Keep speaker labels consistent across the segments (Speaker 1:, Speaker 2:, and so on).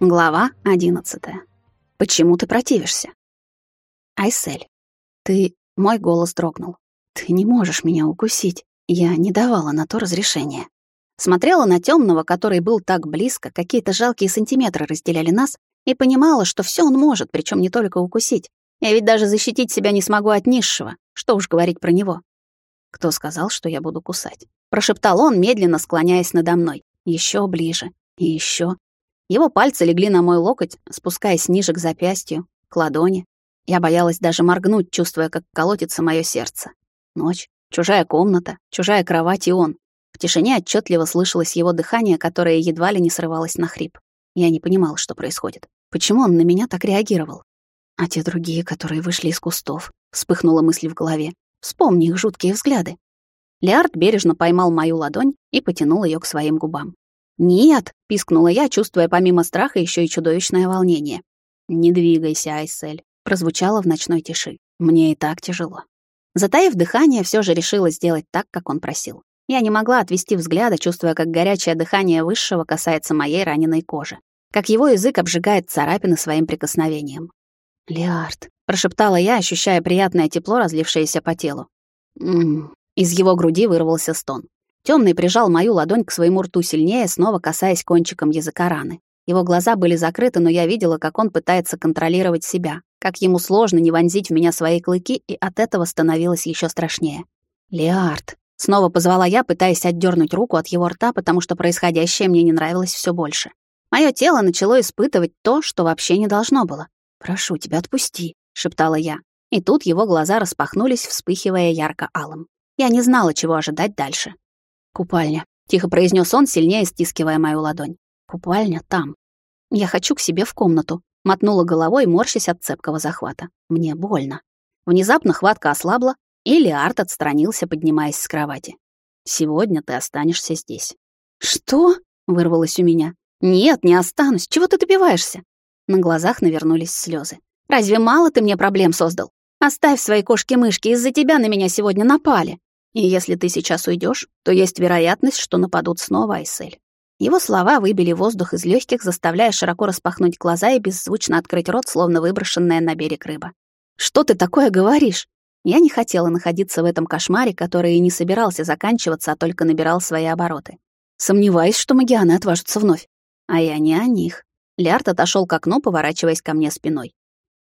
Speaker 1: Глава одиннадцатая. Почему ты противишься? Айсель, ты... Мой голос дрогнул. Ты не можешь меня укусить. Я не давала на то разрешения. Смотрела на темного, который был так близко, какие-то жалкие сантиметры разделяли нас, и понимала, что все он может, причем не только укусить. Я ведь даже защитить себя не смогу от низшего. Что уж говорить про него. Кто сказал, что я буду кусать? Прошептал он, медленно склоняясь надо мной. Еще ближе. И еще. Его пальцы легли на мой локоть, спускаясь ниже к запястью, к ладони. Я боялась даже моргнуть, чувствуя, как колотится мое сердце. Ночь, чужая комната, чужая кровать и он. В тишине отчетливо слышалось его дыхание, которое едва ли не срывалось на хрип. Я не понимала, что происходит. Почему он на меня так реагировал? А те другие, которые вышли из кустов, вспыхнула мысль в голове. Вспомни их жуткие взгляды. Леард бережно поймал мою ладонь и потянул ее к своим губам. «Нет!» — пискнула я, чувствуя помимо страха еще и чудовищное волнение. «Не двигайся, Айсель», — прозвучало в ночной тиши. «Мне и так тяжело». Затаив дыхание, все же решила сделать так, как он просил. Я не могла отвести взгляда, чувствуя, как горячее дыхание высшего касается моей раненой кожи, как его язык обжигает царапины своим прикосновением. «Лиард», — прошептала я, ощущая приятное тепло, разлившееся по телу. «М-м-м». Из его груди вырвался стон. Темный прижал мою ладонь к своему рту сильнее, снова касаясь кончиком языка раны. Его глаза были закрыты, но я видела, как он пытается контролировать себя, как ему сложно не вонзить в меня свои клыки, и от этого становилось еще страшнее. «Леард!» — снова позвала я, пытаясь отдернуть руку от его рта, потому что происходящее мне не нравилось все больше. Мое тело начало испытывать то, что вообще не должно было. «Прошу тебя, отпусти», — шептала я. И тут его глаза распахнулись, вспыхивая ярко-алым. Я не знала, чего ожидать дальше. «Купальня», — тихо произнес он, сильнее стискивая мою ладонь. «Купальня там. Я хочу к себе в комнату», — мотнула головой, морщась от цепкого захвата. «Мне больно». Внезапно хватка ослабла, и Леард отстранился, поднимаясь с кровати. «Сегодня ты останешься здесь». «Что?» — вырвалось у меня. «Нет, не останусь. Чего ты добиваешься?» На глазах навернулись слезы. «Разве мало ты мне проблем создал? Оставь свои кошки-мышки, из-за тебя на меня сегодня напали. И если ты сейчас уйдешь, то есть вероятность, что нападут снова Айсель. Его слова выбили воздух из легких, заставляя широко распахнуть глаза и беззвучно открыть рот, словно выброшенная на берег рыба. «Что ты такое говоришь?» Я не хотела находиться в этом кошмаре, который и не собирался заканчиваться, а только набирал свои обороты. Сомневаюсь, что магианы отважатся вновь. А я не о них. Лярд отошел к окну, поворачиваясь ко мне спиной.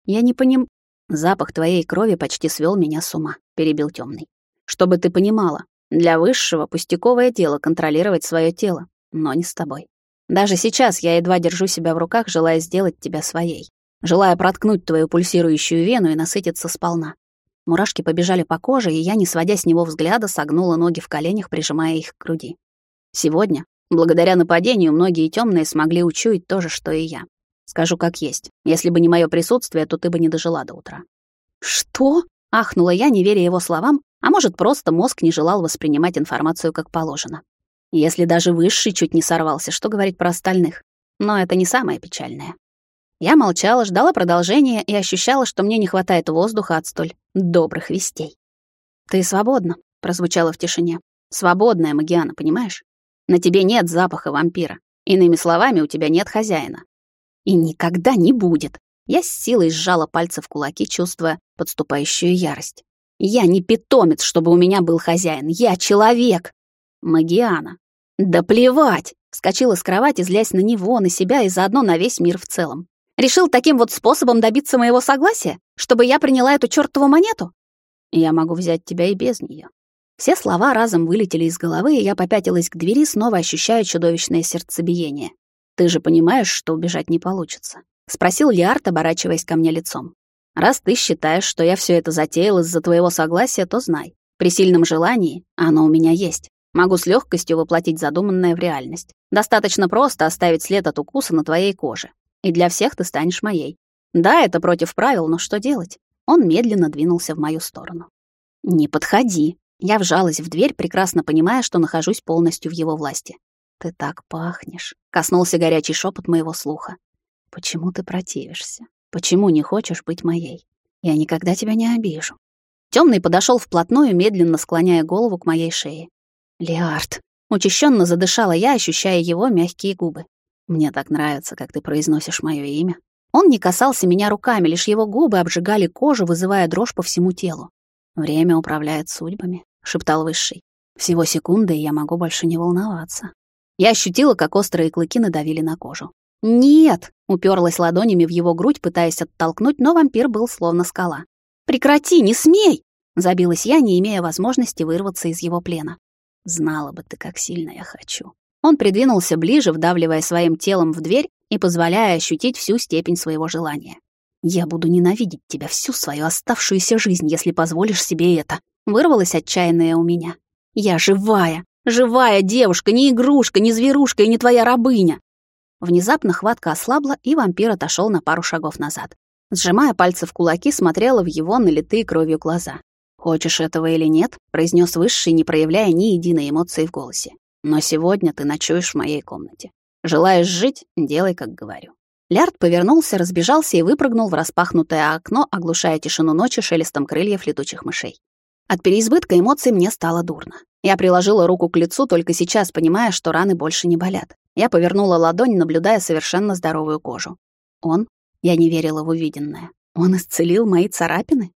Speaker 1: «Я не поним...» «Запах твоей крови почти свел меня с ума», — перебил темный. Чтобы ты понимала, для высшего пустяковое дело контролировать свое тело, но не с тобой. Даже сейчас я едва держу себя в руках, желая сделать тебя своей, желая проткнуть твою пульсирующую вену и насытиться сполна. Мурашки побежали по коже, и я, не сводя с него взгляда, согнула ноги в коленях, прижимая их к груди. Сегодня, благодаря нападению, многие темные смогли учуять то же, что и я. Скажу как есть. Если бы не мое присутствие, то ты бы не дожила до утра. «Что?» — ахнула я, не веря его словам, а может, просто мозг не желал воспринимать информацию как положено. Если даже высший чуть не сорвался, что говорить про остальных? Но это не самое печальное. Я молчала, ждала продолжения и ощущала, что мне не хватает воздуха от столь добрых вестей. «Ты свободна», — прозвучало в тишине. «Свободная, Магиана, понимаешь? На тебе нет запаха вампира. Иными словами, у тебя нет хозяина. И никогда не будет». Я с силой сжала пальцы в кулаки, чувствуя подступающую ярость. Я не питомец, чтобы у меня был хозяин. Я человек. Магиана. Да плевать. Вскочила с кровати, злясь на него, на себя и заодно на весь мир в целом. Решил таким вот способом добиться моего согласия, чтобы я приняла эту чёртову монету? Я могу взять тебя и без неё. Все слова разом вылетели из головы, и я попятилась к двери, снова ощущая чудовищное сердцебиение. «Ты же понимаешь, что убежать не получится?» — спросил Лиард, оборачиваясь ко мне лицом. Раз ты считаешь, что я все это затеял из-за твоего согласия, то знай. При сильном желании оно у меня есть. Могу с легкостью воплотить задуманное в реальность. Достаточно просто оставить след от укуса на твоей коже. И для всех ты станешь моей. Да, это против правил, но что делать? Он медленно двинулся в мою сторону. «Не подходи». Я вжалась в дверь, прекрасно понимая, что нахожусь полностью в его власти. «Ты так пахнешь», — коснулся горячий шепот моего слуха. «Почему ты противишься?» Почему не хочешь быть моей? Я никогда тебя не обижу. Темный подошел вплотную, медленно склоняя голову к моей шее. Лиард. Учащенно задышала я, ощущая его мягкие губы. Мне так нравится, как ты произносишь моё имя. Он не касался меня руками, лишь его губы обжигали кожу, вызывая дрожь по всему телу. Время управляет судьбами, шептал высший. Всего секунды, и я могу больше не волноваться. Я ощутила, как острые клыки надавили на кожу. «Нет!» — уперлась ладонями в его грудь, пытаясь оттолкнуть, но вампир был словно скала. «Прекрати, не смей!» — забилась я, не имея возможности вырваться из его плена. «Знала бы ты, как сильно я хочу». Он придвинулся ближе, вдавливая своим телом в дверь и позволяя ощутить всю степень своего желания. «Я буду ненавидеть тебя всю свою оставшуюся жизнь, если позволишь себе это», — вырвалось отчаянное у меня. «Я живая, живая девушка, не игрушка, не зверушка и не твоя рабыня». Внезапно хватка ослабла, и вампир отошел на пару шагов назад. Сжимая пальцы в кулаки, смотрела в его налитые кровью глаза. «Хочешь этого или нет?» — произнес высший, не проявляя ни единой эмоции в голосе. «Но сегодня ты ночуешь в моей комнате. Желаешь жить — делай, как говорю». Лярд повернулся, разбежался и выпрыгнул в распахнутое окно, оглушая тишину ночи шелестом крыльев летучих мышей. От переизбытка эмоций мне стало дурно. Я приложила руку к лицу, только сейчас понимая, что раны больше не болят. Я повернула ладонь, наблюдая совершенно здоровую кожу. Он? Я не верила в увиденное. Он исцелил мои царапины?